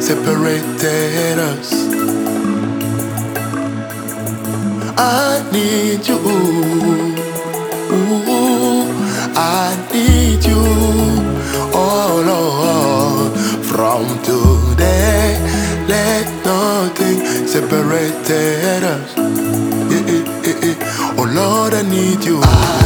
separated us. I need you. I need you. Oh Lord, from today, let nothing separate us. Oh Lord, I need you. I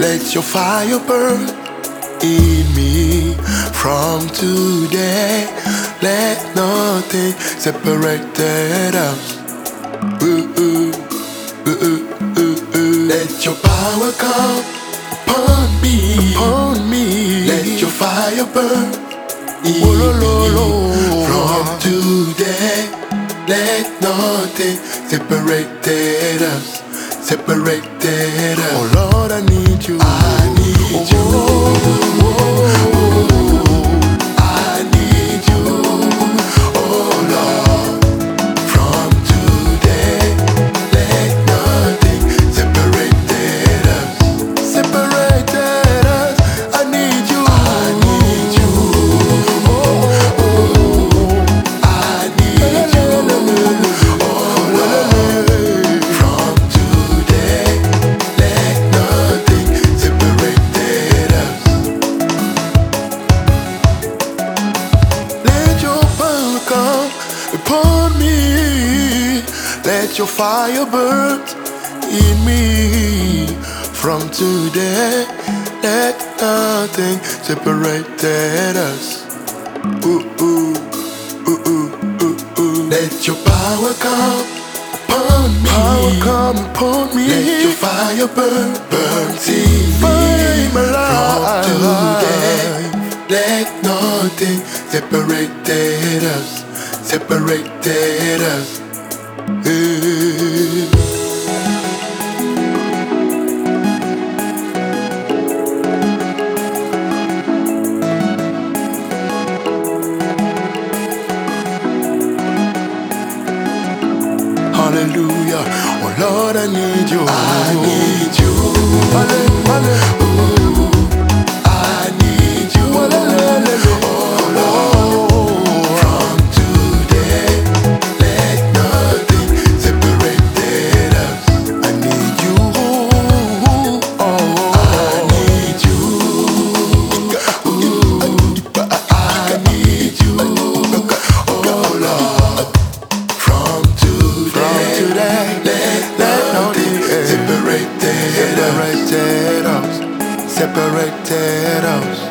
Let your fire burn in me. From today, let nothing separate us. Ooh, ooh, ooh. Let your power come upon me. Upon me. Let your fire burn in me. From today, let nothing separate us. Separate us. Oh Lord, I need you. I need you. I come upon me. Let your fire burn in me. From today, let nothing separate us. Ooh, ooh, ooh, ooh, ooh, ooh. Let your power come upon me. Power come upon me. Let your fire burn, burn in me. From today, let nothing separate us. separated us. Hallelujah. Oh Lord, I need you. I need you. separated us, separated us.